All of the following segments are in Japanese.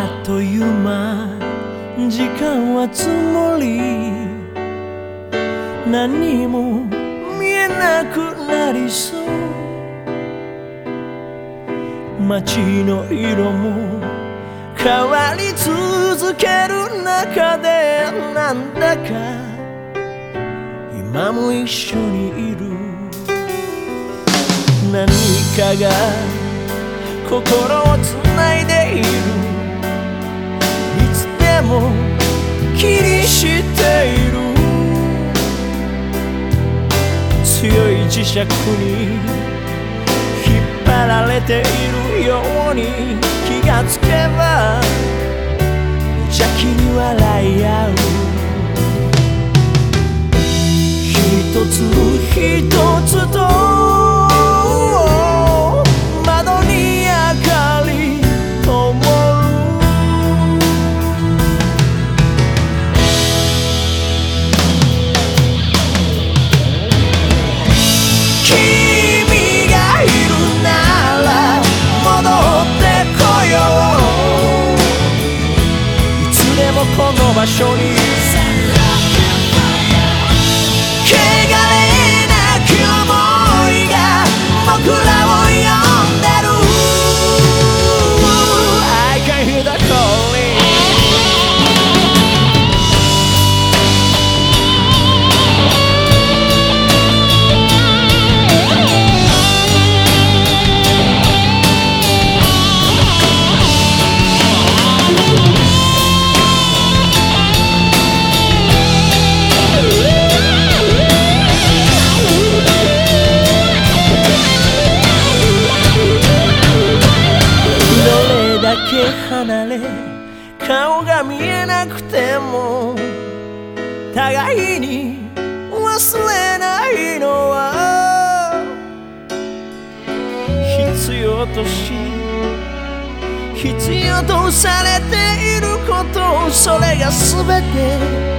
あっという間。時間は積もり。何も見えなくなりそう。街の色も変わり続ける中で。なんだか。今も一緒にいる。何かが心をつないでいる。も気にしている。強い磁石に引っ張られているように気がつけば無邪気に笑い合う。一つ一つとこの場所に顔が見えなくても互いに忘れないのは必要とし必要とされていることそれが全て。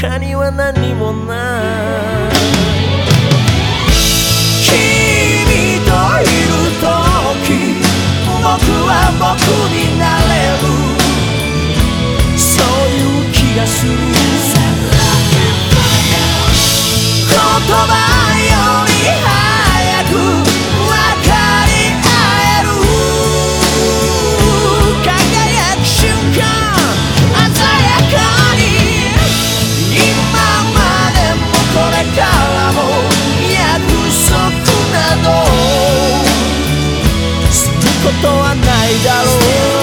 他には何もない。ことはないだろう。